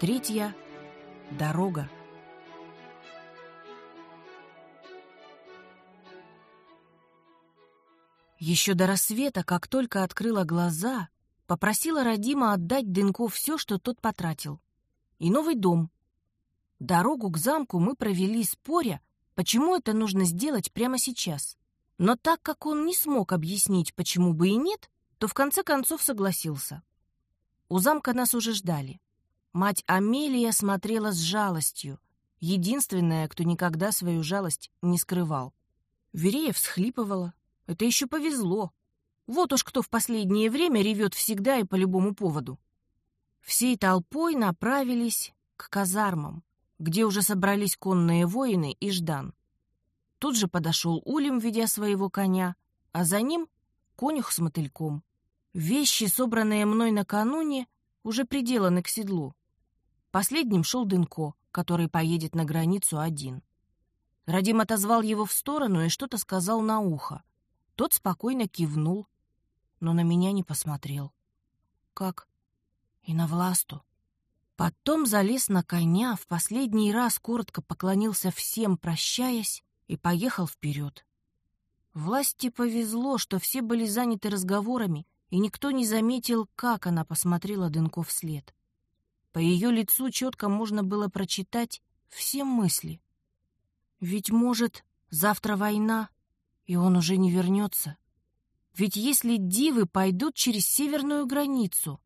третья. Дорога. Еще до рассвета, как только открыла глаза, попросила Родима отдать Дынку все, что тот потратил. И новый дом. Дорогу к замку мы провели споря, почему это нужно сделать прямо сейчас. Но так как он не смог объяснить, почему бы и нет, то в конце концов согласился. У замка нас уже ждали. Мать Амелия смотрела с жалостью, единственная, кто никогда свою жалость не скрывал. Верея всхлипывала. Это еще повезло. Вот уж кто в последнее время ревет всегда и по любому поводу. Всей толпой направились к казармам, где уже собрались конные воины и Ждан. Тут же подошел Улем, ведя своего коня, а за ним конюх с мотыльком. Вещи, собранные мной накануне, уже приделаны к седлу. Последним шел Дынко, который поедет на границу один. Радим отозвал его в сторону и что-то сказал на ухо. Тот спокойно кивнул, но на меня не посмотрел. Как? И на власту. Потом залез на коня, в последний раз коротко поклонился всем, прощаясь, и поехал вперед. Власти повезло, что все были заняты разговорами, и никто не заметил, как она посмотрела Дынко вслед. По ее лицу четко можно было прочитать все мысли. Ведь, может, завтра война, и он уже не вернется. Ведь если дивы пойдут через северную границу,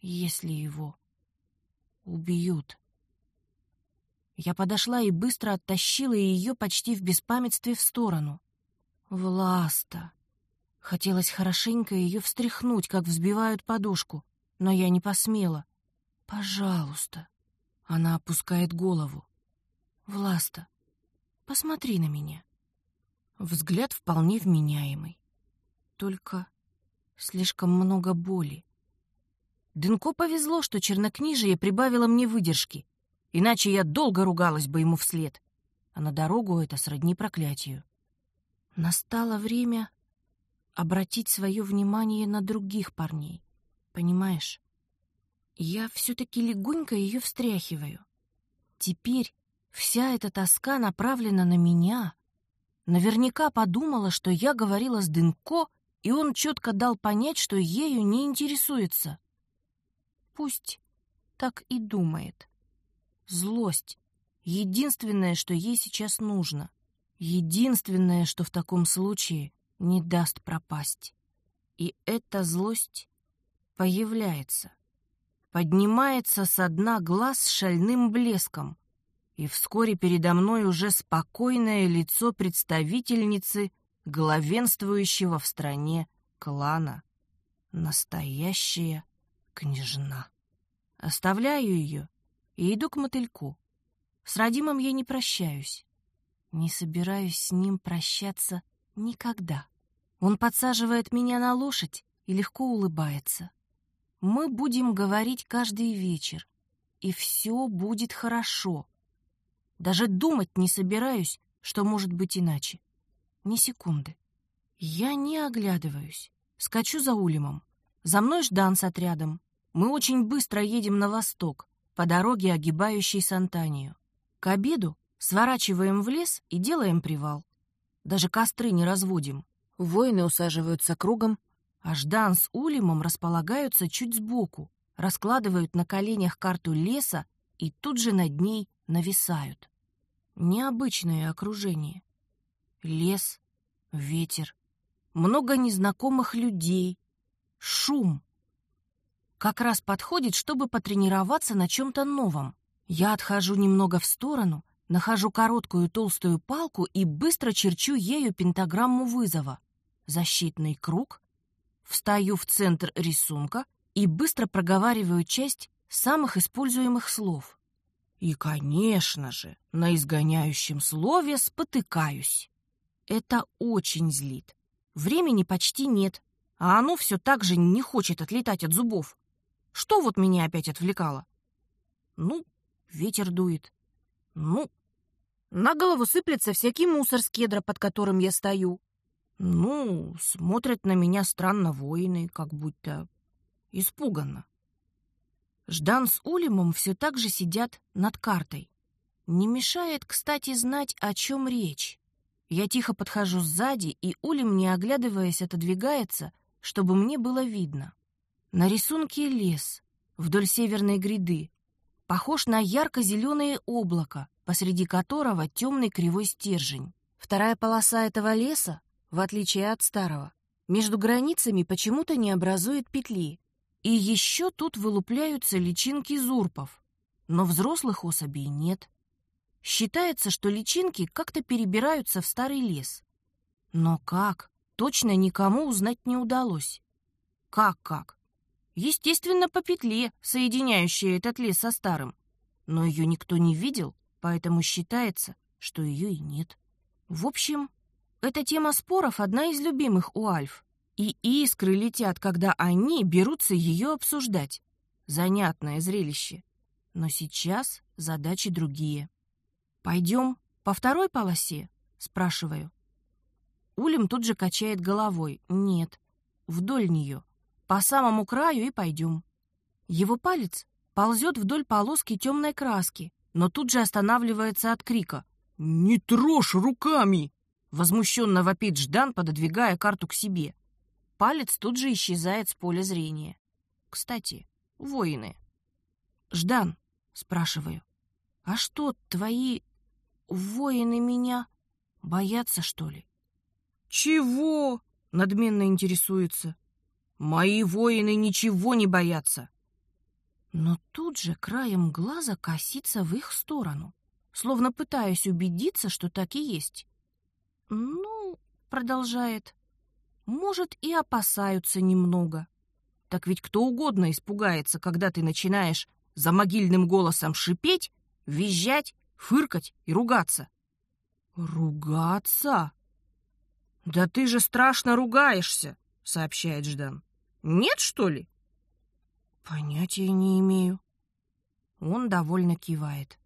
если его убьют... Я подошла и быстро оттащила ее почти в беспамятстве в сторону. Власта. Хотелось хорошенько ее встряхнуть, как взбивают подушку, но я не посмела. «Пожалуйста». Она опускает голову. «Власта, посмотри на меня». Взгляд вполне вменяемый. Только слишком много боли. Дынко повезло, что чернокнижие прибавило мне выдержки, иначе я долго ругалась бы ему вслед, а на дорогу это сродни проклятию. Настало время обратить свое внимание на других парней, понимаешь? Я все-таки легонько ее встряхиваю. Теперь вся эта тоска направлена на меня. Наверняка подумала, что я говорила с Дынко, и он четко дал понять, что ею не интересуется. Пусть так и думает. Злость — единственное, что ей сейчас нужно. Единственное, что в таком случае не даст пропасть. И эта злость появляется поднимается со дна глаз шальным блеском, и вскоре передо мной уже спокойное лицо представительницы главенствующего в стране клана. Настоящая княжна. Оставляю ее и иду к мотыльку. С Радимом я не прощаюсь. Не собираюсь с ним прощаться никогда. Он подсаживает меня на лошадь и легко улыбается. Мы будем говорить каждый вечер, и все будет хорошо. Даже думать не собираюсь, что может быть иначе. Ни секунды. Я не оглядываюсь. Скачу за Улемом. За мной Ждан с отрядом. Мы очень быстро едем на восток, по дороге, огибающей Сантанию. К обеду сворачиваем в лес и делаем привал. Даже костры не разводим. Воины усаживаются кругом, а Ждан с Улимом располагаются чуть сбоку, раскладывают на коленях карту леса и тут же над ней нависают. Необычное окружение. Лес, ветер, много незнакомых людей, шум. Как раз подходит, чтобы потренироваться на чем-то новом. Я отхожу немного в сторону, нахожу короткую толстую палку и быстро черчу ею пентаграмму вызова. Защитный круг, встаю в центр рисунка и быстро проговариваю часть самых используемых слов. И, конечно же, на изгоняющем слове спотыкаюсь. Это очень злит. Времени почти нет, а оно все так же не хочет отлетать от зубов. Что вот меня опять отвлекало? Ну, ветер дует. Ну, на голову сыплется всякий мусор с кедра, под которым я стою. Ну, смотрят на меня странно воины, как будто испуганно. Ждан с Улемом все так же сидят над картой. Не мешает, кстати, знать, о чем речь. Я тихо подхожу сзади, и Улем, не оглядываясь, отодвигается, чтобы мне было видно. На рисунке лес вдоль северной гряды, похож на ярко-зеленое облако, посреди которого темный кривой стержень. Вторая полоса этого леса, в отличие от старого, между границами почему-то не образует петли. И еще тут вылупляются личинки зурпов, но взрослых особей нет. Считается, что личинки как-то перебираются в старый лес. Но как? Точно никому узнать не удалось. Как-как? Естественно, по петле, соединяющей этот лес со старым. Но ее никто не видел, поэтому считается, что ее и нет. В общем, эта тема споров одна из любимых у Альф. И искры летят, когда они берутся ее обсуждать. Занятное зрелище. Но сейчас задачи другие. «Пойдем по второй полосе?» — спрашиваю. Улем тут же качает головой. «Нет, вдоль нее. По самому краю и пойдем». Его палец ползет вдоль полоски темной краски, но тут же останавливается от крика. «Не трожь руками!» Возмущенно вопит Ждан, пододвигая карту к себе. Палец тут же исчезает с поля зрения. Кстати, воины. «Ждан», — спрашиваю, — «а что, твои воины меня боятся, что ли? Чего? Надменно интересуется. Мои воины ничего не боятся. Но тут же краем глаза косится в их сторону, словно пытаясь убедиться, что так и есть. Ну, продолжает, может и опасаются немного. Так ведь кто угодно испугается, когда ты начинаешь за могильным голосом шипеть, визжать фыркать и ругаться. «Ругаться?» «Да ты же страшно ругаешься», — сообщает Ждан. «Нет, что ли?» «Понятия не имею». Он довольно кивает.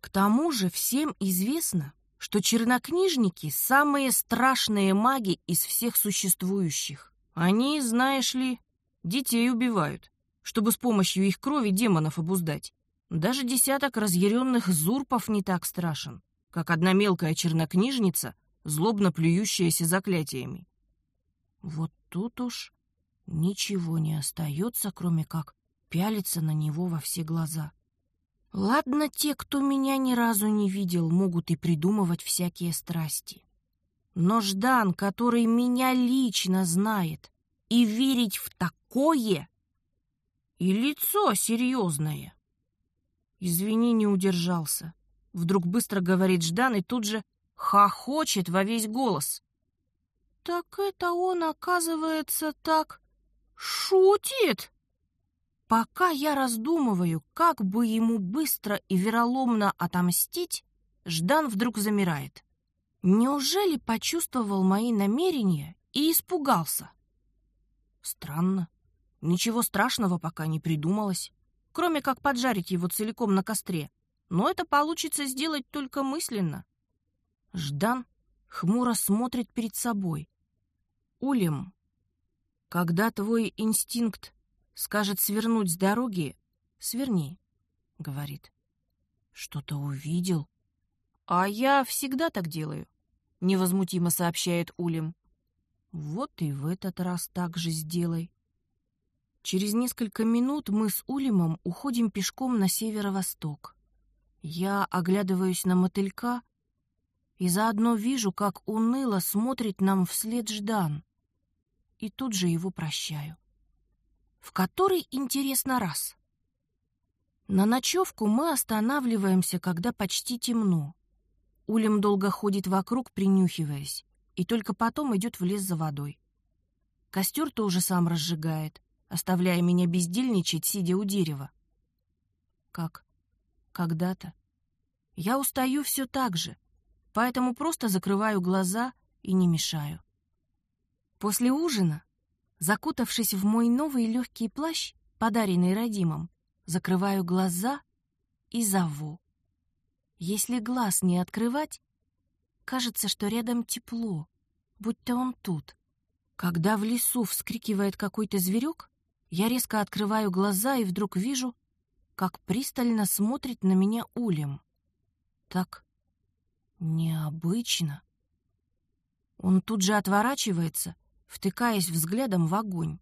К тому же всем известно, что чернокнижники — самые страшные маги из всех существующих. Они, знаешь ли, детей убивают, чтобы с помощью их крови демонов обуздать. Даже десяток разъяренных зурпов не так страшен, как одна мелкая чернокнижница, злобно плюющаяся заклятиями. Вот тут уж ничего не остается, кроме как пялиться на него во все глаза. Ладно, те, кто меня ни разу не видел, могут и придумывать всякие страсти. Но Ждан, который меня лично знает, и верить в такое, и лицо серьезное. Извини, не удержался. Вдруг быстро говорит Ждан и тут же хохочет во весь голос. Так это он, оказывается, так шутит? Пока я раздумываю, как бы ему быстро и вероломно отомстить, Ждан вдруг замирает. Неужели почувствовал мои намерения и испугался? Странно. Ничего страшного пока не придумалось кроме как поджарить его целиком на костре. Но это получится сделать только мысленно. Ждан хмуро смотрит перед собой. Улем, когда твой инстинкт скажет свернуть с дороги, сверни, говорит. Что-то увидел? А я всегда так делаю, невозмутимо сообщает Улем. Вот и в этот раз так же сделай. Через несколько минут мы с Улимом уходим пешком на северо-восток. Я оглядываюсь на мотылька и заодно вижу, как уныло смотрит нам вслед Ждан. И тут же его прощаю. В который, интересно, раз. На ночевку мы останавливаемся, когда почти темно. Улем долго ходит вокруг, принюхиваясь, и только потом идет в лес за водой. Костер тоже сам разжигает — оставляя меня бездельничать, сидя у дерева. Как? Когда-то. Я устаю все так же, поэтому просто закрываю глаза и не мешаю. После ужина, закутавшись в мой новый легкий плащ, подаренный родимом, закрываю глаза и зову. Если глаз не открывать, кажется, что рядом тепло, будто он тут. Когда в лесу вскрикивает какой-то зверек, я резко открываю глаза и вдруг вижу как пристально смотрит на меня Улем. Так необычно. Он тут же отворачивается, втыкаясь взглядом в огонь.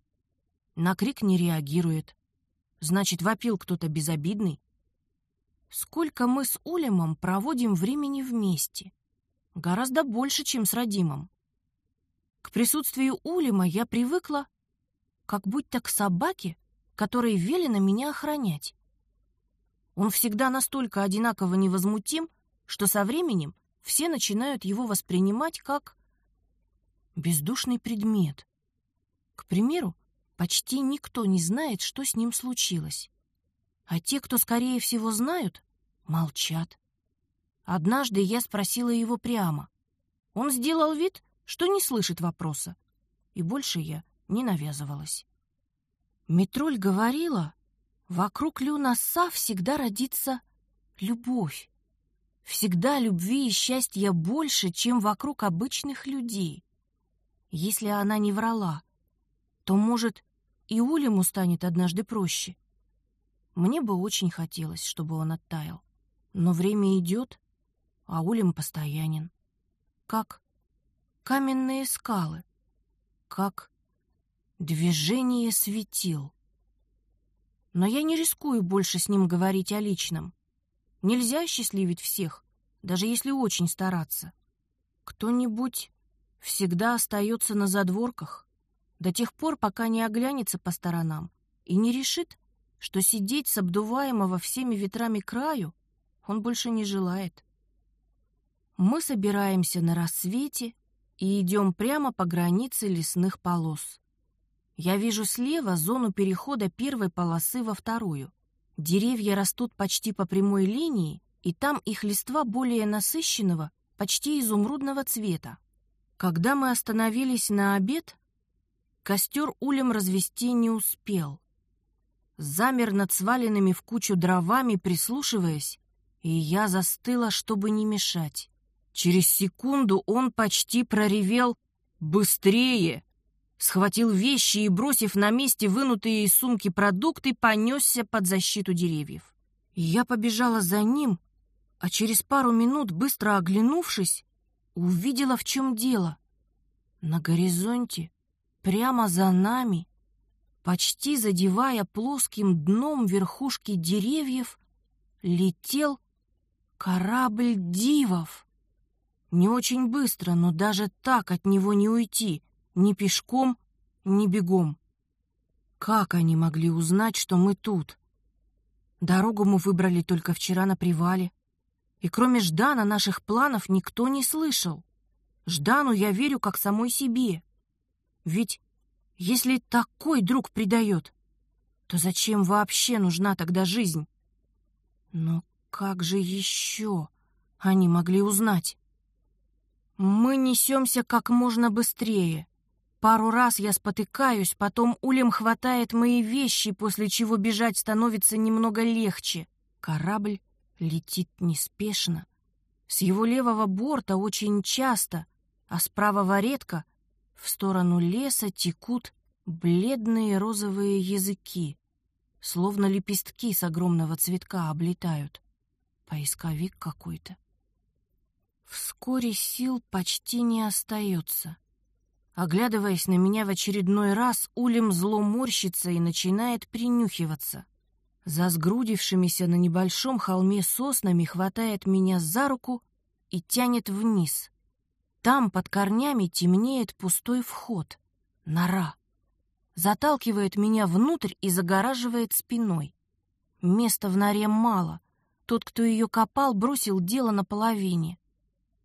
На крик не реагирует. Значит, вопил кто-то безобидный. Сколько мы с Улемом проводим времени вместе? Гораздо больше, чем с Радимом. К присутствию Улема я привыкла, как будто к собаке, которой велено меня охранять. Он всегда настолько одинаково невозмутим, что со временем все начинают его воспринимать как бездушный предмет. К примеру, почти никто не знает, что с ним случилось. А те, кто, скорее всего, знают, молчат. Однажды я спросила его прямо. Он сделал вид, что не слышит вопроса, и больше я не навязывалась. Метроль говорила, вокруг Люнаса всегда родится любовь. Всегда любви и счастья больше, чем вокруг обычных людей. Если она не врала, то, может, и Улему станет однажды проще. Мне бы очень хотелось, чтобы он оттаял. Но время идет, а Улем постоянен. Как каменные скалы, как движение светил. Но я не рискую больше с ним говорить о личном. Нельзя счастливить всех, даже если очень стараться. Кто-нибудь всегда остается на задворках до тех пор, пока не оглянется по сторонам и не решит, что сидеть с обдуваемого всеми ветрами краю он больше не желает. Мы собираемся на рассвете и идем прямо по границе лесных полос. Я вижу слева зону перехода первой полосы во вторую. Деревья растут почти по прямой линии, и там их листва более насыщенного, почти изумрудного цвета. Когда мы остановились на обед, костер улем развести не успел. Замер над сваленными в кучу дровами, прислушиваясь, и я застыла, чтобы не мешать. Через секунду он почти проревел «Быстрее!» Схватил вещи и, бросив на месте вынутые из сумки продукты, понесся под защиту деревьев. Я побежала за ним, а через пару минут, быстро оглянувшись, увидела, в чем дело. На горизонте, прямо за нами, почти задевая плоским дном верхушки деревьев, летел корабль дивов. Не очень быстро, но даже так от него не уйти — ни пешком, ни бегом. Как они могли узнать, что мы тут? Дорогу мы выбрали только вчера на привале. И кроме Ждана наших планов никто не слышал. Ждану я верю как самой себе. Ведь если такой друг предает, то зачем вообще нужна тогда жизнь? Но как же еще они могли узнать? Мы несемся как можно быстрее. Пару раз я спотыкаюсь, потом улем хватает мои вещи, после чего бежать становится немного легче. Корабль летит неспешно. С его левого борта очень часто, а с правого редко, в сторону леса текут бледные розовые языки, словно лепестки с огромного цветка облетают. Поисковик какой-то. Вскоре сил почти не остается. Оглядываясь на меня в очередной раз, Улем зло морщится и начинает принюхиваться. За сгрудившимися на небольшом холме соснами хватает меня за руку и тянет вниз. Там под корнями темнеет пустой вход. Нора. Заталкивает меня внутрь и загораживает спиной. Места в норе мало. Тот, кто ее копал, бросил дело наполовине.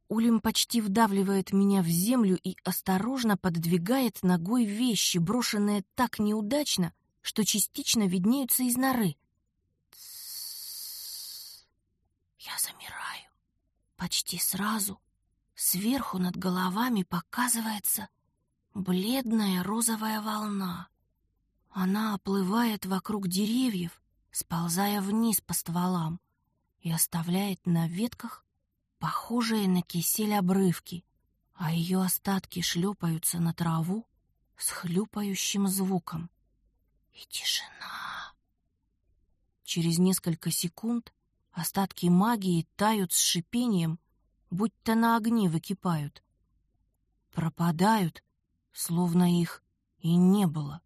Улим почти вдавливает меня в землю и осторожно пододвигает ногой вещи, брошенные так неудачно, что частично виднеются из норы. Я замираю. Почти сразу сверху над головами показывается бледная розовая волна. Она оплывает вокруг деревьев, сползая вниз по стволам и оставляет на ветках похожие на кисель обрывки, а ее остатки шлепаются на траву с хлюпающим звуком. И тишина. Через несколько секунд остатки магии тают с шипением, будто на огне выкипают. Пропадают, словно их и не было.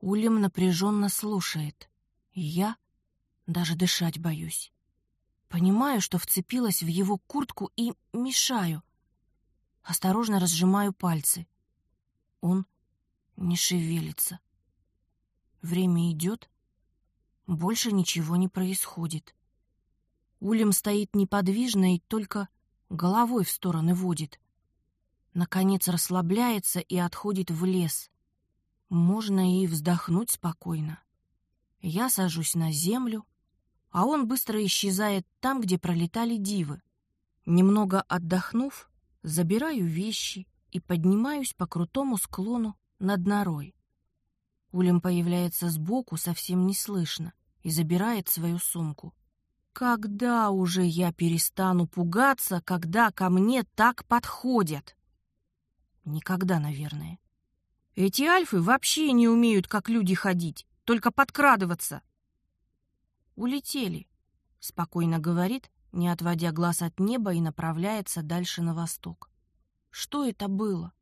Улем напряженно слушает, я даже дышать боюсь. Понимаю, что вцепилась в его куртку и мешаю. Осторожно разжимаю пальцы. Он не шевелится. Время идет, больше ничего не происходит. Улем стоит неподвижно и только головой в стороны водит. Наконец расслабляется и отходит в лес. Можно и вздохнуть спокойно. Я сажусь на землю, а он быстро исчезает там, где пролетали дивы. Немного отдохнув, забираю вещи и поднимаюсь по крутому склону над норой. Улем появляется сбоку совсем неслышно и забирает свою сумку. Когда уже я перестану пугаться, когда ко мне так подходят? Никогда, наверное. Эти альфы вообще не умеют, как люди, ходить, только подкрадываться. Улетели, спокойно говорит, не отводя глаз от неба и направляется дальше на восток. Что это было?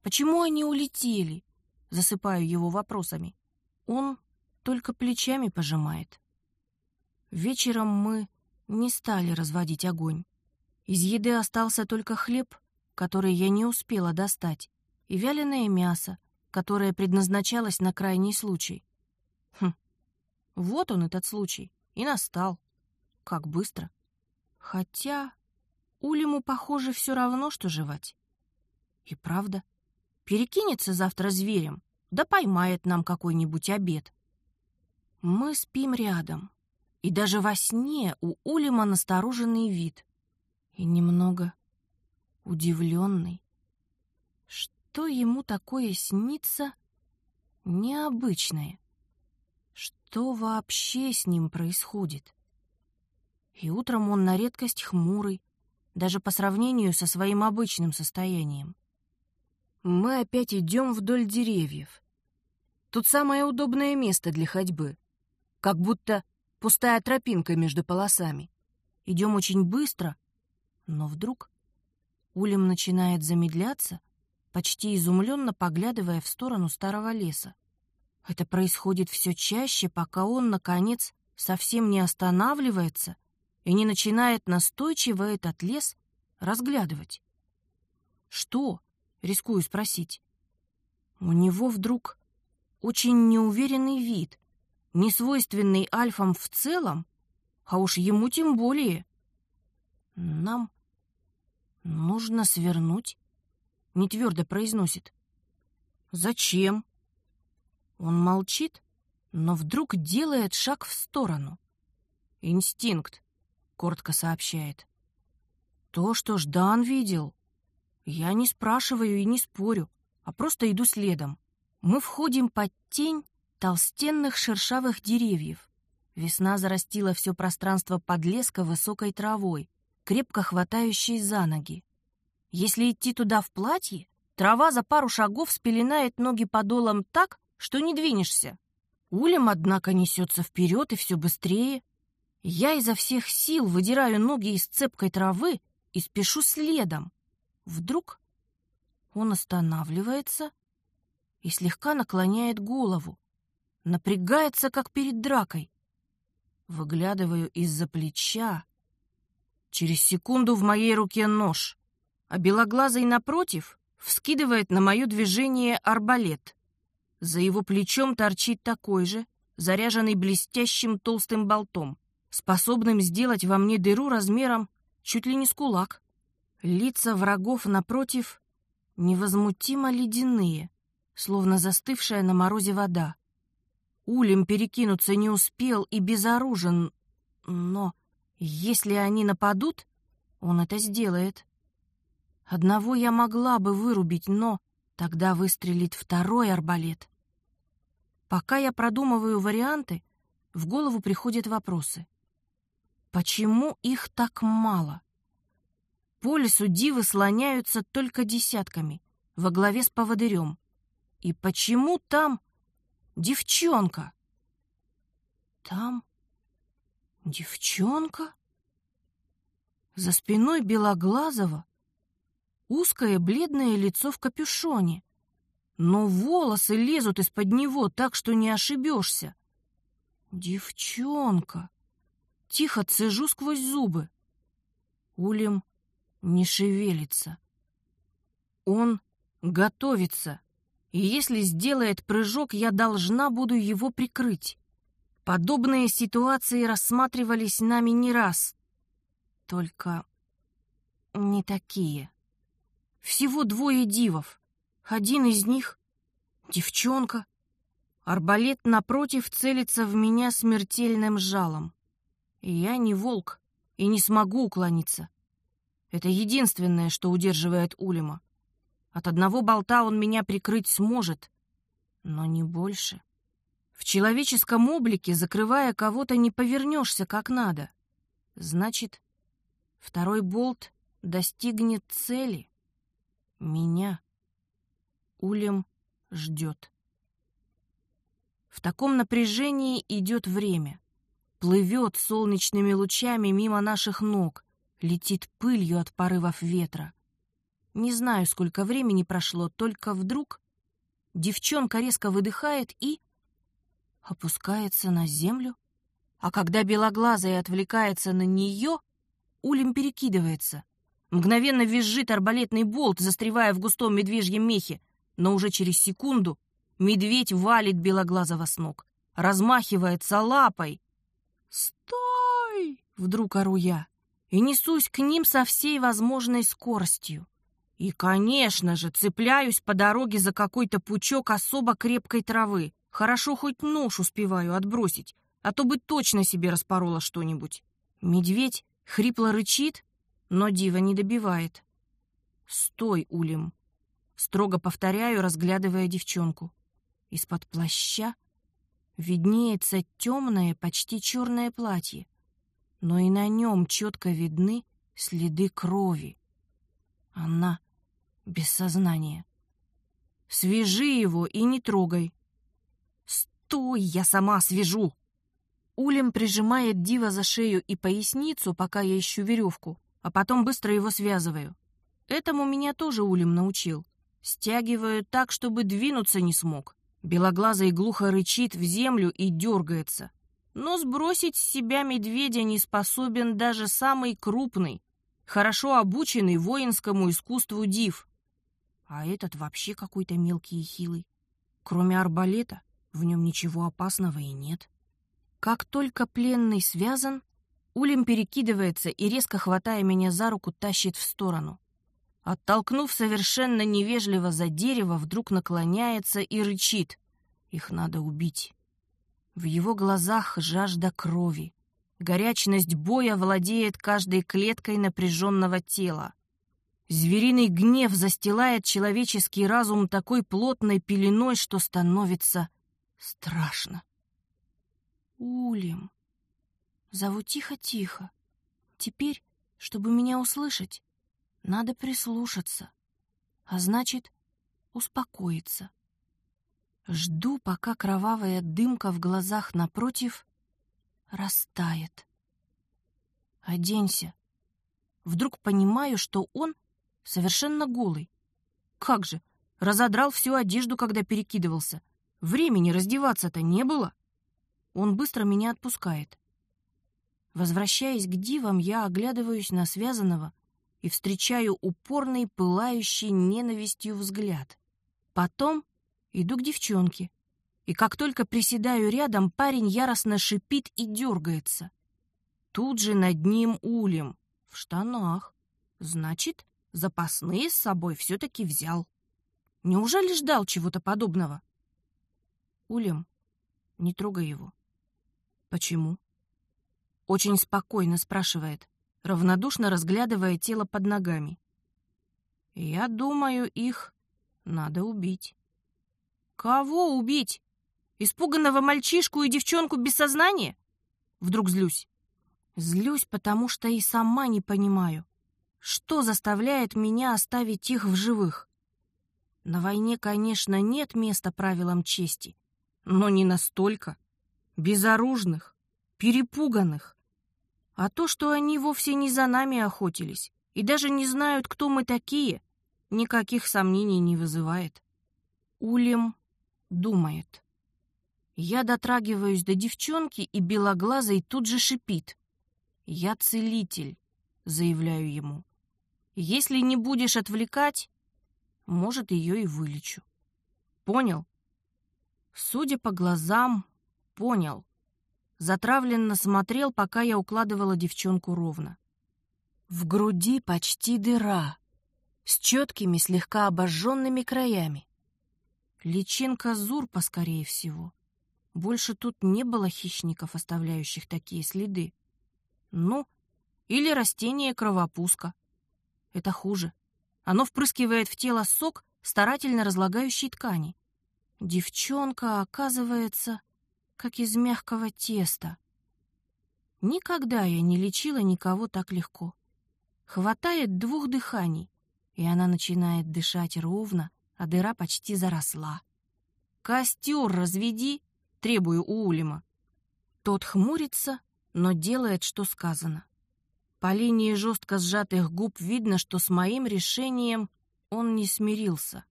Почему они улетели? Засыпаю его вопросами. Он только плечами пожимает. Вечером мы не стали разводить огонь. Из еды остался только хлеб, который я не успела достать, и вяленое мясо, которое предназначалось на крайний случай. Хм, вот он этот случай, и настал. Как быстро. Хотя Улиму, похоже, все равно, что жевать. И правда, перекинется завтра зверем, да поймает нам какой-нибудь обед. Мы спим рядом, и даже во сне у Улима настороженный вид и немного удивленный. Что ему такое снится необычное? Что вообще с ним происходит? И утром он на редкость хмурый, даже по сравнению со своим обычным состоянием. Мы опять идем вдоль деревьев. Тут самое удобное место для ходьбы. Как будто пустая тропинка между полосами. Идем очень быстро, но вдруг Улем начинает замедляться, почти изумленно поглядывая в сторону старого леса. Это происходит все чаще, пока он, наконец, совсем не останавливается и не начинает настойчиво этот лес разглядывать. «Что?» — рискую спросить. У него вдруг очень неуверенный вид, несвойственный альфам в целом, а уж ему тем более. Нам нужно свернуть, не твердо произносит. Зачем? Он молчит, но вдруг делает шаг в сторону. Инстинкт, коротко сообщает. То, что Ждан видел. Я не спрашиваю и не спорю, а просто иду следом. Мы входим под тень толстенных шершавых деревьев. Весна зарастила все пространство подлеска высокой травой, крепко хватающей за ноги. Если идти туда в платье, трава за пару шагов спеленает ноги подолом так, что не двинешься. Улем, однако, несется вперед и все быстрее. Я изо всех сил выдираю ноги из цепкой травы и спешу следом. Вдруг он останавливается и слегка наклоняет голову, напрягается, как перед дракой. Выглядываю из-за плеча. Через секунду в моей руке нож, а белоглазый напротив вскидывает на мое движение арбалет. За его плечом торчит такой же, заряженный блестящим толстым болтом, способным сделать во мне дыру размером чуть ли не с кулак. Лица врагов напротив невозмутимо ледяные, словно застывшая на морозе вода. Улем перекинуться не успел и безоружен, но если они нападут, он это сделает. Одного я могла бы вырубить, но тогда выстрелит второй арбалет. Пока я продумываю варианты, в голову приходят вопросы. Почему их так мало? По лесу дивы слоняются только десятками, во главе с поводырем. И почему там девчонка? Там девчонка? За спиной Белоглазого узкое бледное лицо в капюшоне, но волосы лезут из-под него так, что не ошибешься. Девчонка! Тихо цежу сквозь зубы. Улем не шевелится. Он готовится, и если сделает прыжок, я должна буду его прикрыть. Подобные ситуации рассматривались нами не раз. Только не такие. Всего двое дивов. Один из них — девчонка. Арбалет напротив целится в меня смертельным жалом. я не волк и не смогу уклониться. Это единственное, что удерживает Улима. От одного болта он меня прикрыть сможет, но не больше. В человеческом облике, закрывая кого-то, не повернешься как надо. Значит, второй болт достигнет цели. Меня. Улем ждет. В таком напряжении идет время. Плывет солнечными лучами мимо наших ног, летит пылью от порывов ветра. Не знаю, сколько времени прошло, только вдруг девчонка резко выдыхает и опускается на землю. А когда белоглазая отвлекается на нее, Улем перекидывается. Мгновенно визжит арбалетный болт, застревая в густом медвежьем мехе, но уже через секунду медведь валит белоглазого с ног, размахивается лапой. «Стой!» — вдруг ору я и несусь к ним со всей возможной скоростью. И, конечно же, цепляюсь по дороге за какой-то пучок особо крепкой травы. Хорошо хоть нож успеваю отбросить, а то бы точно себе распорола что-нибудь. Медведь хрипло рычит, но дива не добивает. «Стой, Улим!» Строго повторяю, разглядывая девчонку. Из-под плаща виднеется темное, почти черное платье, но и на нем четко видны следы крови. Она без сознания. Свяжи его и не трогай. Стой, я сама свяжу. Улем прижимает Дива за шею и поясницу, пока я ищу веревку а потом быстро его связываю. Этому меня тоже Улем научил. Стягиваю так, чтобы двинуться не смог. Белоглазый глухо рычит в землю и дергается. Но сбросить с себя медведя не способен даже самый крупный, хорошо обученный воинскому искусству див. А этот вообще какой-то мелкий и хилый. Кроме арбалета, в нем ничего опасного и нет. Как только пленный связан, Улем перекидывается и, резко хватая меня за руку, тащит в сторону. Оттолкнув совершенно невежливо за дерево, вдруг наклоняется и рычит. Их надо убить. В его глазах жажда крови. Горячность боя владеет каждой клеткой напряженного тела. Звериный гнев застилает человеческий разум такой плотной пеленой, что становится страшно. Улем. Зову тихо-тихо. Теперь, чтобы меня услышать, надо прислушаться, а значит, успокоиться. Жду, пока кровавая дымка в глазах напротив растает. Оденься. Вдруг понимаю, что он совершенно голый. Как же, разодрал всю одежду, когда перекидывался. Времени раздеваться-то не было. Он быстро меня отпускает. Возвращаясь к дивам, я оглядываюсь на связанного и встречаю упорный, пылающий ненавистью взгляд. Потом иду к девчонке, и как только приседаю рядом, парень яростно шипит и дергается. Тут же над ним улем, в штанах. Значит, запасные с собой все-таки взял. Неужели ждал чего-то подобного? Улем, не трогай его. Почему? Очень спокойно спрашивает, равнодушно разглядывая тело под ногами. Я думаю, их надо убить. Кого убить? Испуганного мальчишку и девчонку без сознания? Вдруг злюсь. Злюсь, потому что и сама не понимаю, что заставляет меня оставить их в живых. На войне, конечно, нет места правилам чести, но не настолько. Безоружных, перепуганных. А то, что они вовсе не за нами охотились и даже не знают, кто мы такие, никаких сомнений не вызывает. Улем думает. Я дотрагиваюсь до девчонки, и белоглазый тут же шипит. «Я целитель», — заявляю ему. «Если не будешь отвлекать, может, ее и вылечу». «Понял?» Судя по глазам, понял. Затравленно смотрел, пока я укладывала девчонку ровно. В груди почти дыра, с четкими, слегка обожженными краями. Личинка Зурпа, скорее всего. Больше тут не было хищников, оставляющих такие следы. Ну, или растение кровопуска. Это хуже. Оно впрыскивает в тело сок, старательно разлагающий ткани. Девчонка, оказывается, как из мягкого теста. Никогда я не лечила никого так легко. Хватает двух дыханий, и она начинает дышать ровно, а дыра почти заросла. «Костер разведи!» — требую у Улима. Тот хмурится, но делает, что сказано. По линии жестко сжатых губ видно, что с моим решением он не смирился.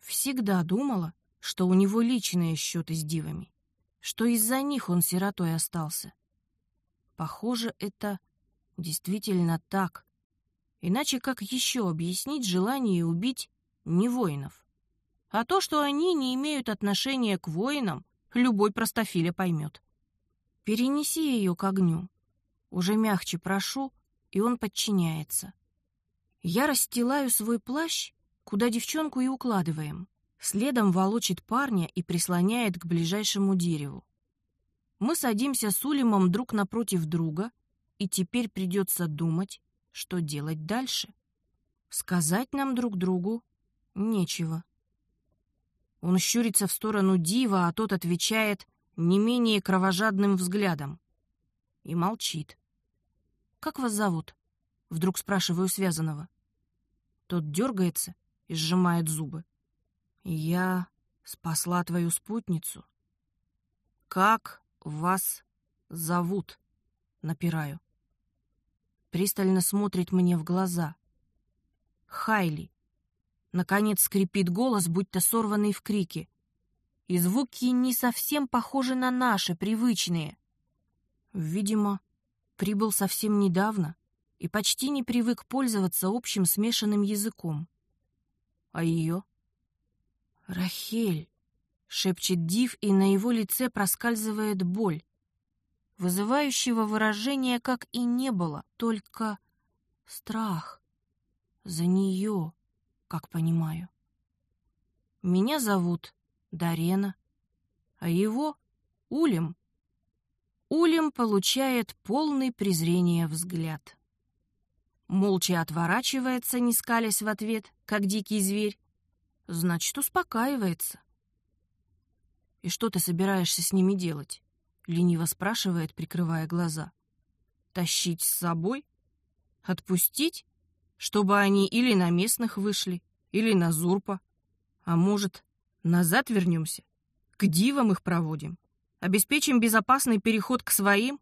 Всегда думала, что у него личные счеты с дивами, что из-за них он сиротой остался. Похоже, это действительно так. Иначе как еще объяснить желание убить не воинов? А то, что они не имеют отношения к воинам, любой простофиля поймет. Перенеси ее к огню. Уже мягче прошу, и он подчиняется. Я расстилаю свой плащ, куда девчонку и укладываем. Следом волочит парня и прислоняет к ближайшему дереву. Мы садимся с Улимом друг напротив друга, и теперь придется думать, что делать дальше. Сказать нам друг другу нечего. Он щурится в сторону Дива, а тот отвечает не менее кровожадным взглядом. И молчит. «Как вас зовут?» — вдруг спрашиваю связанного. Тот дергается и сжимает зубы. «Я спасла твою спутницу». «Как вас зовут?» — напираю. Пристально смотрит мне в глаза. «Хайли». Наконец скрипит голос, будто сорванный в крике. И звуки не совсем похожи на наши, привычные. Видимо, прибыл совсем недавно и почти не привык пользоваться общим смешанным языком. А ее? «Рахель», — шепчет Див, и на его лице проскальзывает боль. Вызывающего выражения как и не было, только страх. За нее как понимаю. Меня зовут Дарена, а его — Улем. Улем получает полный презрения взгляд. Молча отворачивается, не скалясь в ответ, как дикий зверь. Значит, успокаивается. «И что ты собираешься с ними делать?» — лениво спрашивает, прикрывая глаза. «Тащить с собой? Отпустить? чтобы они или на местных вышли, или на Зурпа. А может, назад вернемся? К дивам их проводим? Обеспечим безопасный переход к своим?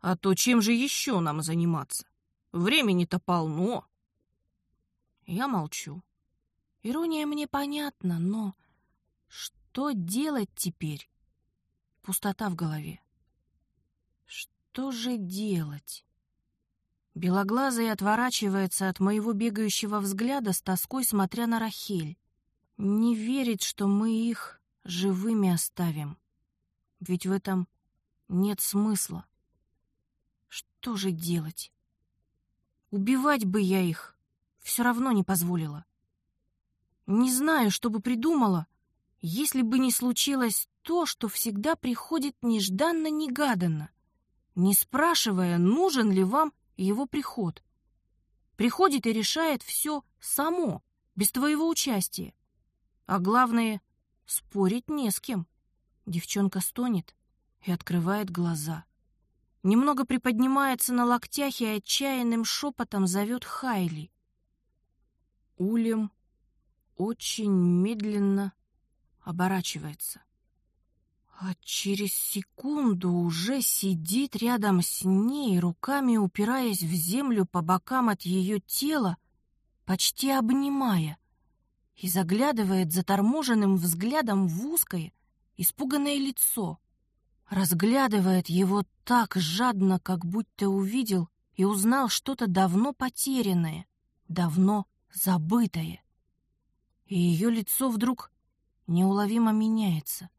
А то чем же еще нам заниматься? Времени-то полно. Я молчу. Ирония мне понятна, но что делать теперь? Пустота в голове. Что же делать? Белоглазый отворачивается от моего бегающего взгляда с тоской, смотря на Рахель. Не верит, что мы их живыми оставим. Ведь в этом нет смысла. Что же делать? Убивать бы я их все равно не позволила. Не знаю, что бы придумала, если бы не случилось то, что всегда приходит нежданно-негаданно, не спрашивая, нужен ли вам его приход. Приходит и решает все само, без твоего участия. А главное, спорить не с кем. Девчонка стонет и открывает глаза. Немного приподнимается на локтях и отчаянным шепотом зовет Хайли. Улем очень медленно оборачивается. а через секунду уже сидит рядом с ней, руками упираясь в землю по бокам от ее тела, почти обнимая, и заглядывает заторможенным взглядом в узкое, испуганное лицо. Разглядывает его так жадно, как будто увидел и узнал что-то давно потерянное, давно забытое. И ее лицо вдруг неуловимо меняется.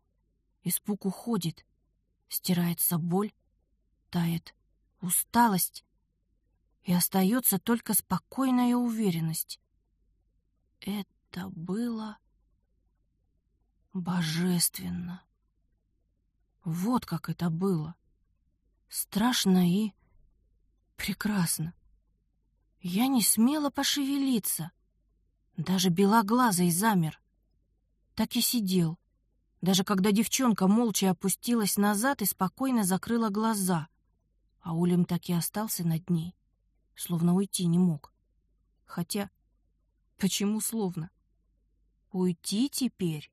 Испуг уходит, стирается боль, тает усталость, и остается только спокойная уверенность. Это было божественно. Вот как это было. Страшно и прекрасно. Я не смела пошевелиться. Даже белоглазый замер. Так и сидел. Даже когда девчонка молча опустилась назад и спокойно закрыла глаза, а Улем так и остался над ней, словно уйти не мог. Хотя, почему словно? Уйти теперь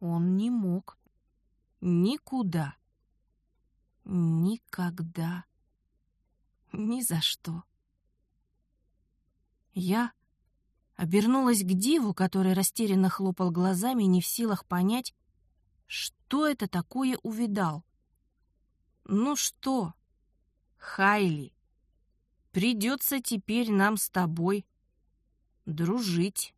он не мог. Никуда. Никогда. Ни за что. Я обернулась к диву, который растерянно хлопал глазами, не в силах понять, что это такое увидал. «Ну что, Хайли, придется теперь нам с тобой дружить».